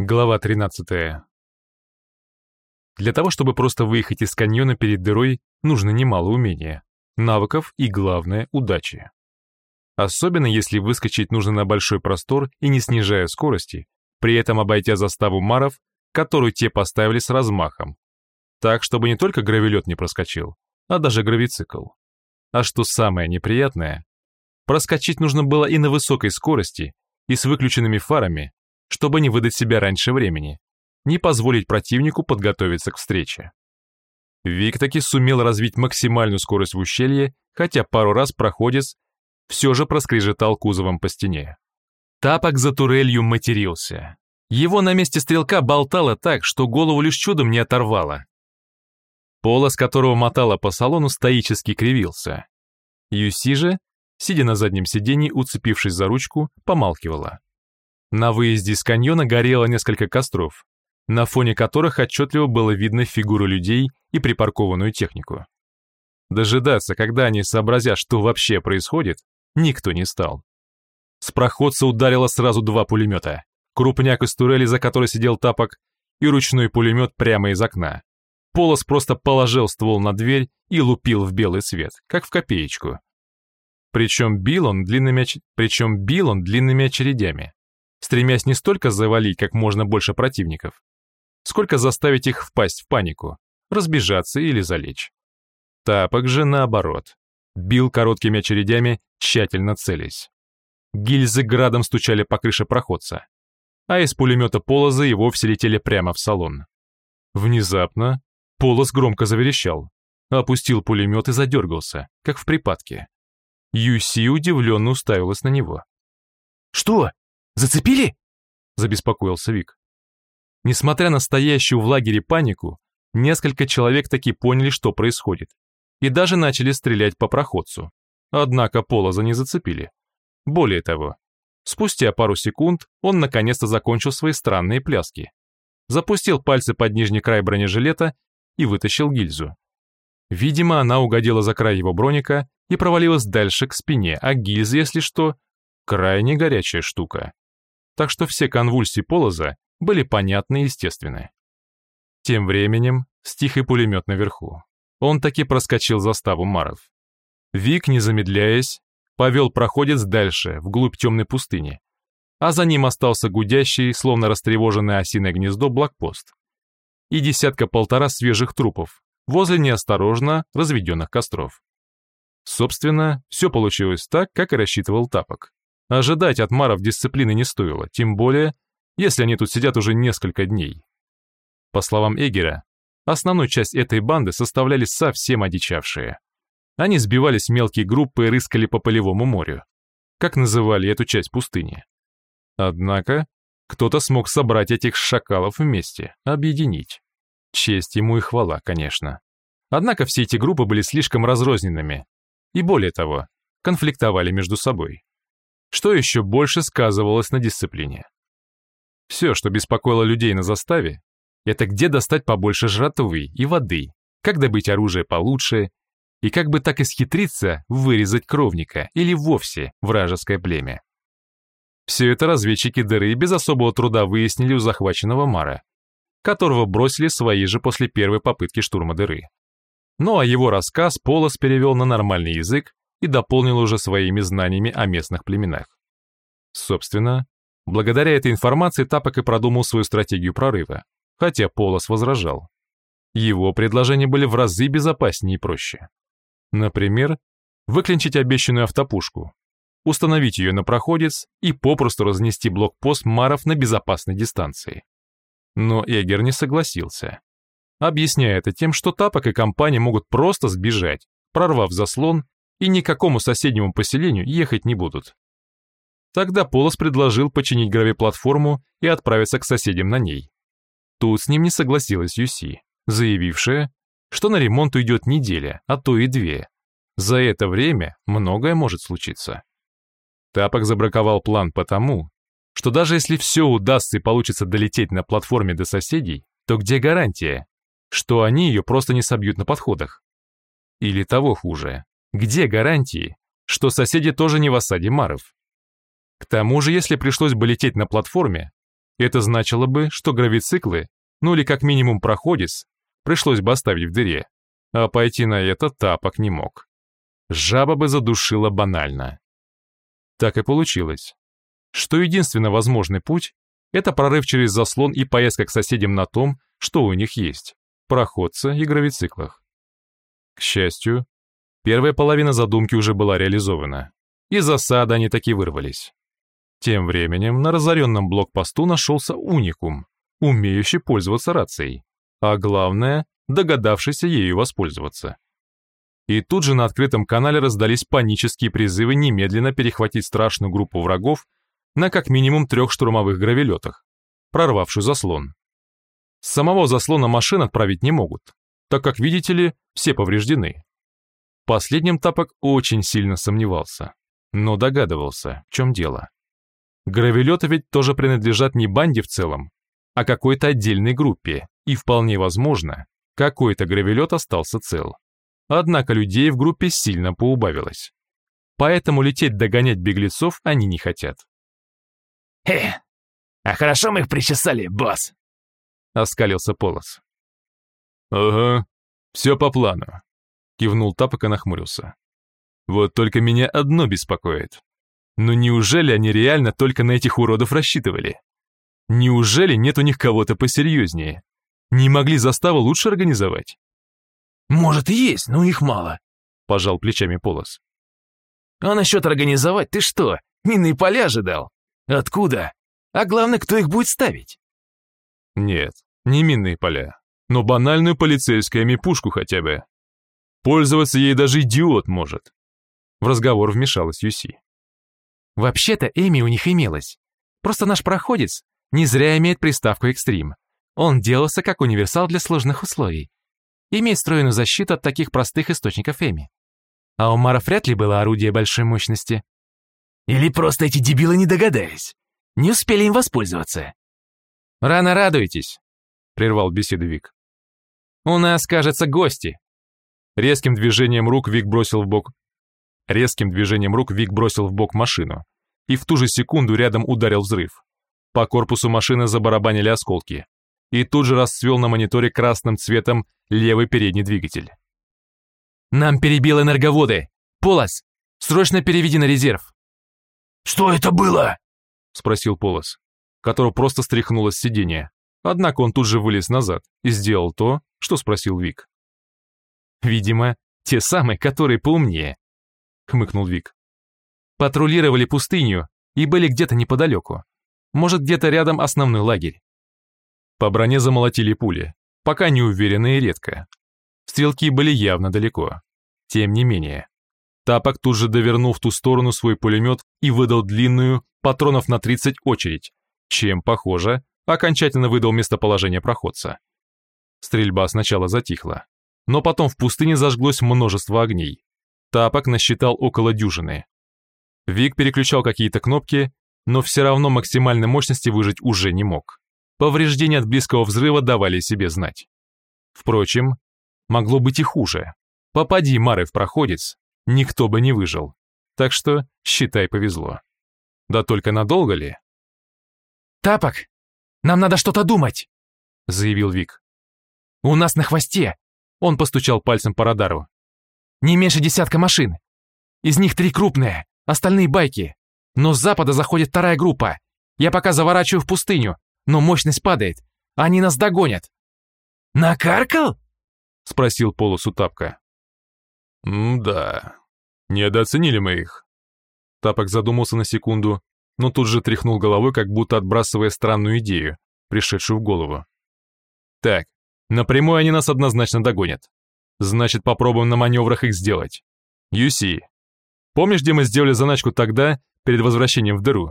Глава 13. Для того, чтобы просто выехать из каньона перед дырой, нужно немало умения, навыков и, главное, удачи. Особенно если выскочить нужно на большой простор и не снижая скорости, при этом обойдя заставу маров, которую те поставили с размахом. Так, чтобы не только гравелет не проскочил, а даже гравицикл. А что самое неприятное, проскочить нужно было и на высокой скорости, и с выключенными фарами, чтобы не выдать себя раньше времени, не позволить противнику подготовиться к встрече. Вик таки сумел развить максимальную скорость в ущелье, хотя пару раз проходец все же проскрежетал кузовом по стене. Тапок за турелью матерился. Его на месте стрелка болтало так, что голову лишь чудом не оторвало. Полос, которого мотало по салону, стоически кривился. Юси же, сидя на заднем сиденье, уцепившись за ручку, помалкивала. На выезде из каньона горело несколько костров, на фоне которых отчетливо было видно фигуры людей и припаркованную технику. Дожидаться, когда они сообразят, что вообще происходит, никто не стал. С проходца ударило сразу два пулемета. Крупняк из турели, за которой сидел тапок, и ручной пулемет прямо из окна. Полос просто положил ствол на дверь и лупил в белый свет, как в копеечку. Причем бил он длинными, оч... Причем бил он длинными очередями стремясь не столько завалить как можно больше противников, сколько заставить их впасть в панику, разбежаться или залечь. Тапок же наоборот, бил короткими очередями, тщательно целясь. Гильзы градом стучали по крыше проходца, а из пулемета Полоза и вовсе летели прямо в салон. Внезапно Полоз громко заверещал, опустил пулемет и задергался, как в припадке. Юси удивленно уставилась на него. «Что?» Зацепили?» — забеспокоился Вик. Несмотря на стоящую в лагере панику, несколько человек таки поняли, что происходит, и даже начали стрелять по проходцу. Однако Полоза не зацепили. Более того, спустя пару секунд он наконец-то закончил свои странные пляски. Запустил пальцы под нижний край бронежилета и вытащил гильзу. Видимо, она угодила за край его броника и провалилась дальше к спине, а гильза, если что, крайне горячая штука так что все конвульсии Полоза были понятны и естественны. Тем временем стих и пулемет наверху. Он таки проскочил заставу Маров. Вик, не замедляясь, повел проходец дальше, вглубь темной пустыни, а за ним остался гудящий, словно растревоженное осиное гнездо, блокпост. И десятка-полтора свежих трупов возле неосторожно разведенных костров. Собственно, все получилось так, как и рассчитывал Тапок. Ожидать от маров дисциплины не стоило, тем более, если они тут сидят уже несколько дней. По словам Эгера, основную часть этой банды составляли совсем одичавшие. Они сбивались в мелкие группы и рыскали по полевому морю, как называли эту часть пустыни. Однако, кто-то смог собрать этих шакалов вместе, объединить. Честь ему и хвала, конечно. Однако все эти группы были слишком разрозненными, и более того, конфликтовали между собой что еще больше сказывалось на дисциплине. Все, что беспокоило людей на заставе, это где достать побольше жратвы и воды, как добыть оружие получше, и как бы так исхитриться вырезать кровника или вовсе вражеское племя. Все это разведчики дыры без особого труда выяснили у захваченного Мара, которого бросили свои же после первой попытки штурма дыры. Ну а его рассказ Полос перевел на нормальный язык и дополнил уже своими знаниями о местных племенах. Собственно, благодаря этой информации Тапок и продумал свою стратегию прорыва, хотя Полос возражал. Его предложения были в разы безопаснее и проще. Например, выклинчить обещанную автопушку, установить ее на проходец и попросту разнести блокпост Маров на безопасной дистанции. Но Эгер не согласился, объясняя это тем, что Тапок и компания могут просто сбежать, прорвав заслон и никакому соседнему поселению ехать не будут. Тогда Полос предложил починить гравиплатформу и отправиться к соседям на ней. Тут с ним не согласилась Юси, заявившая, что на ремонт уйдет неделя, а то и две. За это время многое может случиться. Тапок забраковал план потому, что даже если все удастся и получится долететь на платформе до соседей, то где гарантия, что они ее просто не собьют на подходах? Или того хуже, где гарантии, что соседи тоже не в осаде маров? К тому же, если пришлось бы лететь на платформе, Это значило бы, что гравициклы, ну или как минимум проходец, пришлось бы оставить в дыре, а пойти на это тапок не мог. Жаба бы задушила банально. Так и получилось, что единственно возможный путь – это прорыв через заслон и поездка к соседям на том, что у них есть – проходца и гравициклах. К счастью, первая половина задумки уже была реализована. Из засады они таки вырвались. Тем временем на разоренном блокпосту нашелся уникум, умеющий пользоваться рацией, а главное, догадавшийся ею воспользоваться. И тут же на открытом канале раздались панические призывы немедленно перехватить страшную группу врагов на как минимум трех штурмовых гравелетах, прорвавшую заслон. Самого заслона машин отправить не могут, так как, видите ли, все повреждены. Последним Тапок очень сильно сомневался, но догадывался, в чем дело. Гравелеты ведь тоже принадлежат не банде в целом, а какой-то отдельной группе, и вполне возможно, какой-то гравелет остался цел. Однако людей в группе сильно поубавилось. Поэтому лететь догонять беглецов они не хотят. «Хе, а хорошо мы их причесали, босс!» — оскалился Полос. «Ага, все по плану», — кивнул Тапок и нахмурился. «Вот только меня одно беспокоит. Но неужели они реально только на этих уродов рассчитывали? Неужели нет у них кого-то посерьезнее? Не могли заставу лучше организовать?» «Может, и есть, но их мало», — пожал плечами Полос. «А насчет организовать ты что, минные поля ожидал? Откуда? А главное, кто их будет ставить?» «Нет, не минные поля но банальную полицейскую ми-пушку хотя бы. Пользоваться ей даже идиот может. В разговор вмешалась Юси. Вообще-то Эми у них имелась. Просто наш проходец не зря имеет приставку «экстрим». Он делался как универсал для сложных условий. Имеет встроенную защиту от таких простых источников Эми. А у Мара вряд ли было орудие большой мощности. Или просто эти дебилы не догадались. Не успели им воспользоваться. Рано радуйтесь, прервал беседу Вик. У нас, кажется, гости. Резким движением рук Вик бросил в бок. Резким движением рук Вик бросил в бок машину. И в ту же секунду рядом ударил взрыв. По корпусу машины забарабанили осколки. И тут же расцвел на мониторе красным цветом левый передний двигатель. «Нам перебил энерговоды! Полос, срочно переведи на резерв!» «Что это было?» — спросил Полос, которого просто стряхнуло с сиденья. Однако он тут же вылез назад и сделал то, что спросил Вик. «Видимо, те самые, которые поумнее», — хмыкнул Вик. «Патрулировали пустыню и были где-то неподалеку. Может, где-то рядом основной лагерь». По броне замолотили пули, пока не уверенно и редко. Стрелки были явно далеко. Тем не менее, Тапок тут же довернул в ту сторону свой пулемет и выдал длинную, патронов на 30 очередь, чем, похоже, окончательно выдал местоположение проходца. Стрельба сначала затихла, но потом в пустыне зажглось множество огней. Тапок насчитал около дюжины. Вик переключал какие-то кнопки, но все равно максимальной мощности выжить уже не мог. Повреждения от близкого взрыва давали себе знать. Впрочем, могло быть и хуже. Попади Мары в проходец, никто бы не выжил. Так что, считай, повезло. Да только надолго ли? «Тапок, нам надо что-то думать», — заявил Вик. «У нас на хвосте!» Он постучал пальцем по радару. «Не меньше десятка машин. Из них три крупные, остальные байки. Но с запада заходит вторая группа. Я пока заворачиваю в пустыню, но мощность падает. Они нас догонят». «Накаркал?» — спросил Полосу Тапка. «М-да, недооценили мы их». Тапок задумался на секунду, но тут же тряхнул головой, как будто отбрасывая странную идею, пришедшую в голову. «Так, напрямую они нас однозначно догонят. Значит, попробуем на маневрах их сделать. Юси, помнишь, где мы сделали заначку тогда, перед возвращением в дыру?»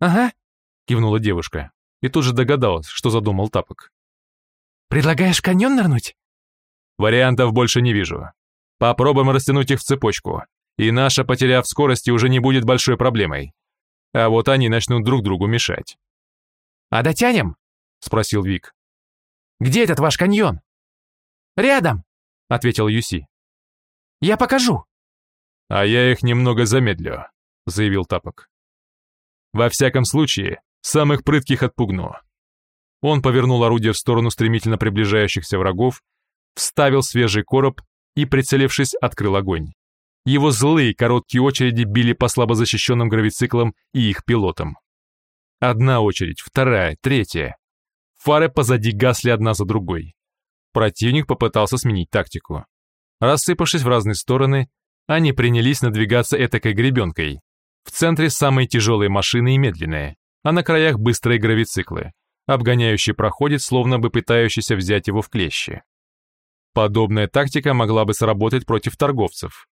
«Ага», — кивнула девушка, и тут же догадалась, что задумал Тапок. «Предлагаешь каньон нырнуть?» «Вариантов больше не вижу. Попробуем растянуть их в цепочку, и наша, потеряв скорости, уже не будет большой проблемой а вот они начнут друг другу мешать. «А дотянем?» — спросил Вик. «Где этот ваш каньон?» «Рядом», — ответил Юси. «Я покажу». «А я их немного замедлю», — заявил Тапок. «Во всяком случае, Самых прытких отпугну. Он повернул орудие в сторону стремительно приближающихся врагов, вставил свежий короб и, прицелившись, открыл огонь. Его злые короткие очереди били по слабо защищенным гравициклам и их пилотам. Одна очередь, вторая, третья. Фары позади гасли одна за другой. Противник попытался сменить тактику. Рассыпавшись в разные стороны, они принялись надвигаться этакой гребенкой. В центре самые тяжелые машины и медленные, а на краях быстрые гравициклы, обгоняющий проходит, словно бы пытающийся взять его в клещи. Подобная тактика могла бы сработать против торговцев,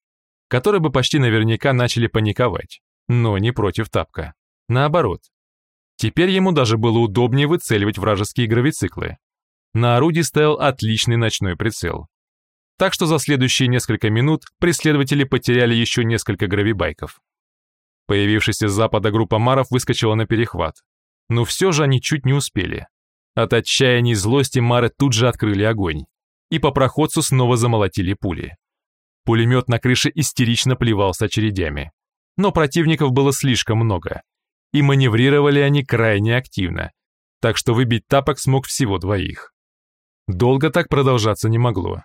которые бы почти наверняка начали паниковать, но не против тапка. Наоборот. Теперь ему даже было удобнее выцеливать вражеские гравициклы. На орудии стоял отличный ночной прицел. Так что за следующие несколько минут преследователи потеряли еще несколько гравибайков. Появившаяся с запада группа маров выскочила на перехват. Но все же они чуть не успели. От отчаяния и злости мары тут же открыли огонь. И по проходцу снова замолотили пули. Пулемет на крыше истерично плевался очередями. Но противников было слишком много. И маневрировали они крайне активно. Так что выбить тапок смог всего двоих. Долго так продолжаться не могло.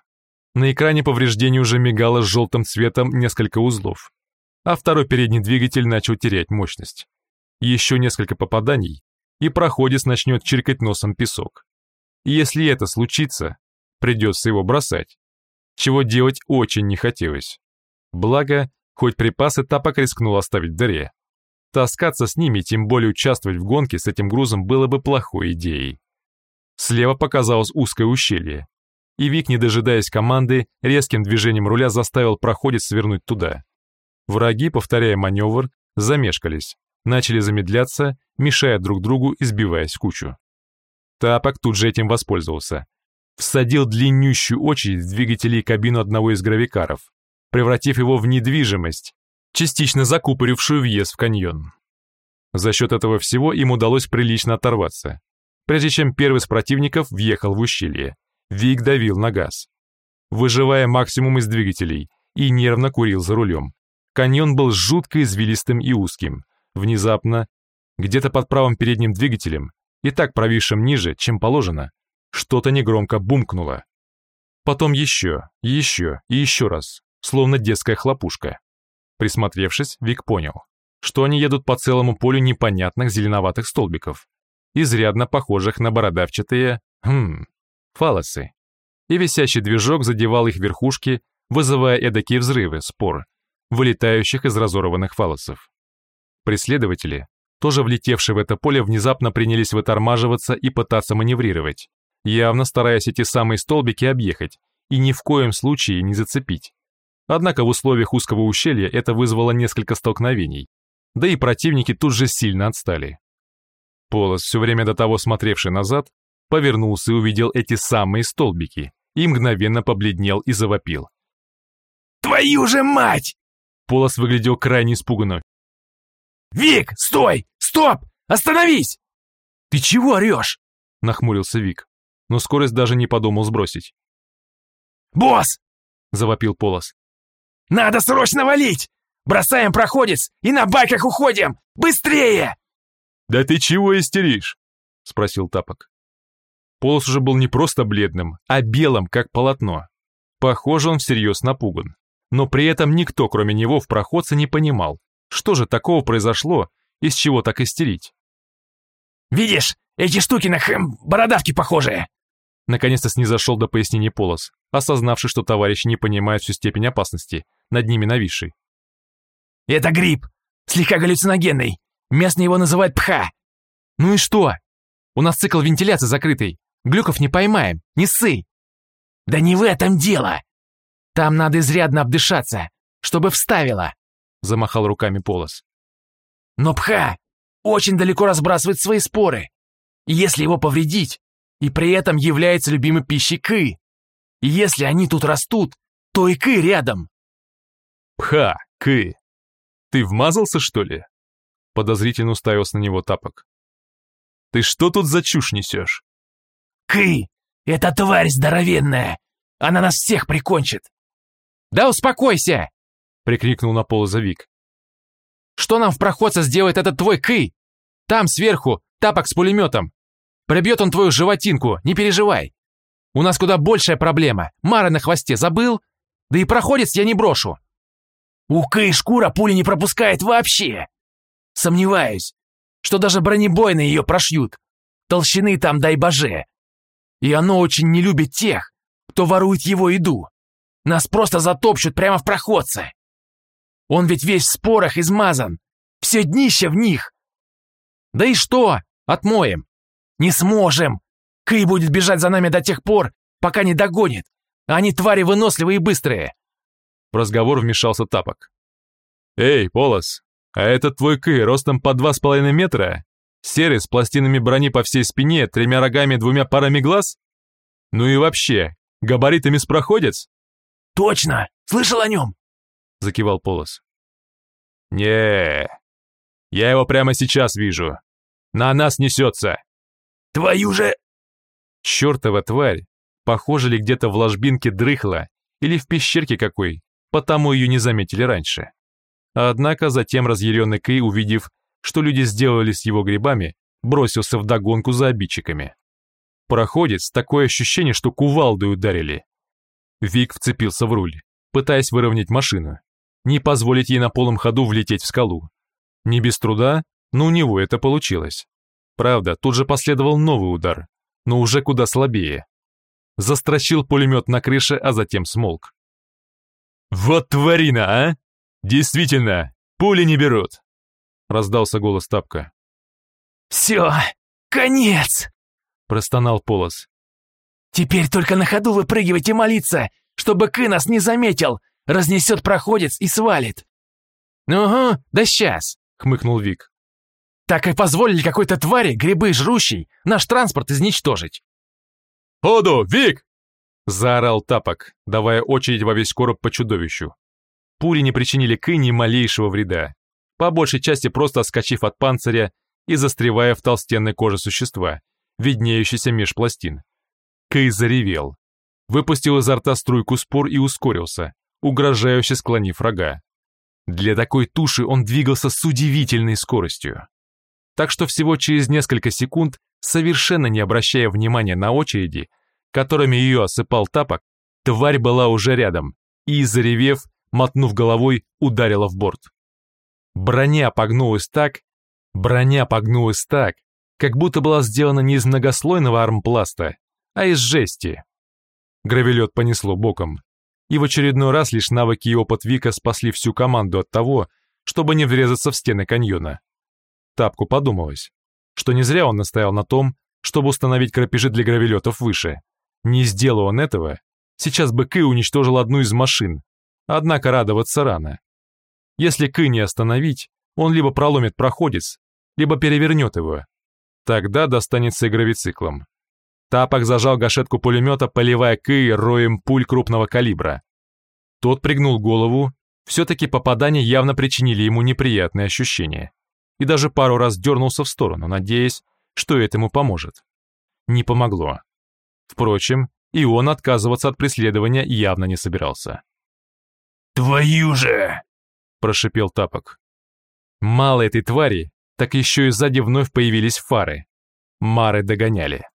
На экране повреждений уже мигало с желтым цветом несколько узлов а второй передний двигатель начал терять мощность. Еще несколько попаданий, и проходец начнет чиркать носом песок. Если это случится, придется его бросать, чего делать очень не хотелось. Благо, хоть припасы тапок рискнул оставить в дыре. Таскаться с ними, тем более участвовать в гонке с этим грузом было бы плохой идеей. Слева показалось узкое ущелье, и Вик, не дожидаясь команды, резким движением руля заставил проходец свернуть туда. Враги, повторяя маневр, замешкались, начали замедляться, мешая друг другу и сбиваясь в кучу. Тапок тут же этим воспользовался. Всадил длиннющую очередь в двигатели и кабину одного из гравикаров, превратив его в недвижимость, частично закупорившую въезд в каньон. За счет этого всего им удалось прилично оторваться. Прежде чем первый из противников въехал в ущелье, Вик давил на газ, выживая максимум из двигателей, и нервно курил за рулем, Каньон был жутко извилистым и узким. Внезапно, где-то под правым передним двигателем, и так провисшим ниже, чем положено, что-то негромко бумкнуло. Потом еще, еще и еще раз, словно детская хлопушка. Присмотревшись, Вик понял, что они едут по целому полю непонятных зеленоватых столбиков, изрядно похожих на бородавчатые, хм, фалосы. И висящий движок задевал их верхушки, вызывая эдакие взрывы, спор, вылетающих из разорванных фалосов. Преследователи, тоже влетевшие в это поле, внезапно принялись вытормаживаться и пытаться маневрировать, явно стараясь эти самые столбики объехать и ни в коем случае не зацепить. Однако в условиях узкого ущелья это вызвало несколько столкновений, да и противники тут же сильно отстали. Полос, все время до того смотревший назад, повернулся и увидел эти самые столбики и мгновенно побледнел и завопил. «Твою же мать! Полос выглядел крайне испуганно. «Вик, стой! Стоп! Остановись!» «Ты чего орешь?» — нахмурился Вик, но скорость даже не подумал сбросить. «Босс!» — завопил Полос. «Надо срочно валить! Бросаем проходец и на байках уходим! Быстрее!» «Да ты чего истеришь?» — спросил Тапок. Полос уже был не просто бледным, а белым, как полотно. Похоже, он всерьез напуган но при этом никто, кроме него, в проходце не понимал, что же такого произошло, из чего так истерить. «Видишь, эти штуки на хэм бородавки похожие!» Наконец-то снизошел до пояснений Полос, осознавший, что товарищи не понимают всю степень опасности, над ними нависшей. «Это гриб, слегка галлюциногенный, местные его называют пха». «Ну и что? У нас цикл вентиляции закрытый, глюков не поймаем, не ссы». «Да не в этом дело!» Там надо изрядно обдышаться, чтобы вставило!» Замахал руками Полос. «Но пха очень далеко разбрасывает свои споры. И если его повредить, и при этом является любимой пищей кы. И если они тут растут, то и кы рядом». «Пха, кы. Ты вмазался, что ли?» Подозрительно уставился на него тапок. «Ты что тут за чушь несешь?» «Кы! Это тварь здоровенная! Она нас всех прикончит! «Да успокойся!» — прикрикнул на пол Завик. «Что нам в проходце сделает этот твой Кый? Там сверху тапок с пулеметом. Прибьет он твою животинку, не переживай. У нас куда большая проблема. Мара на хвосте забыл? Да и проходец я не брошу. У Кы шкура пули не пропускает вообще. Сомневаюсь, что даже бронебойные ее прошьют. Толщины там дай боже. И оно очень не любит тех, кто ворует его еду. Нас просто затопчут прямо в проходце. Он ведь весь в спорах измазан. Все днище в них. Да и что? Отмоем. Не сможем. Кэй будет бежать за нами до тех пор, пока не догонит. Они твари выносливые и быстрые. В разговор вмешался Тапок. «Эй, Полос, а этот твой Кэй ростом по два с половиной метра? Серый с пластинами брони по всей спине, тремя рогами и двумя парами глаз? Ну и вообще, габаритами спроходец?» «Точно! Слышал о нем?» Закивал Полос. не я его прямо сейчас вижу. На нас несется!» «Твою же...» Чёртова тварь, похоже ли где-то в ложбинке дрыхла или в пещерке какой, потому ее не заметили раньше. Однако затем разъяренный Кэй, увидев, что люди сделали с его грибами, бросился в догонку за обидчиками. Проходец, такое ощущение, что кувалдой ударили. Вик вцепился в руль, пытаясь выровнять машину, не позволить ей на полном ходу влететь в скалу. Не без труда, но у него это получилось. Правда, тут же последовал новый удар, но уже куда слабее. Застрочил пулемет на крыше, а затем смолк. «Вот тварина, а! Действительно, пули не берут!» Раздался голос Тапка. «Все, конец!» Простонал Полос. «Теперь только на ходу выпрыгивать и молиться, чтобы Кы нас не заметил, разнесет проходец и свалит!» «Угу, да сейчас!» — хмыкнул Вик. Так и позволили какой-то твари, грибы жрущей, наш транспорт изничтожить. «Оду, Вик!» — заорал Тапок, давая очередь во весь короб по чудовищу. Пули не причинили Кы ни малейшего вреда, по большей части просто отскочив от панциря и застревая в толстенной коже существа, виднеющейся меж пластин. Кэй заревел, выпустил изо рта струйку спор и ускорился, угрожающе склонив рога. Для такой туши он двигался с удивительной скоростью так что всего через несколько секунд, совершенно не обращая внимания на очереди, которыми ее осыпал тапок, тварь была уже рядом и, заревев, мотнув головой, ударила в борт. Броня погнулась так, броня погнулась так, как будто была сделана не из многослойного армпласта, а из жести. Гравелет понесло боком, и в очередной раз лишь навыки и опыт Вика спасли всю команду от того, чтобы не врезаться в стены каньона. Тапку подумалось, что не зря он настоял на том, чтобы установить крапежи для гравелетов выше. Не сделал он этого, сейчас бы Кы уничтожил одну из машин, однако радоваться рано. Если Кы не остановить, он либо проломит проходец, либо перевернет его. Тогда достанется и гравициклом. Тапок зажал гашетку пулемета, поливая Кы роем пуль крупного калибра. Тот пригнул голову, все-таки попадания явно причинили ему неприятные ощущения и даже пару раз дернулся в сторону, надеясь, что этому поможет. Не помогло. Впрочем, и он отказываться от преследования явно не собирался. «Твою же!» – прошипел Тапок. Мало этой твари, так еще и сзади вновь появились фары. Мары догоняли.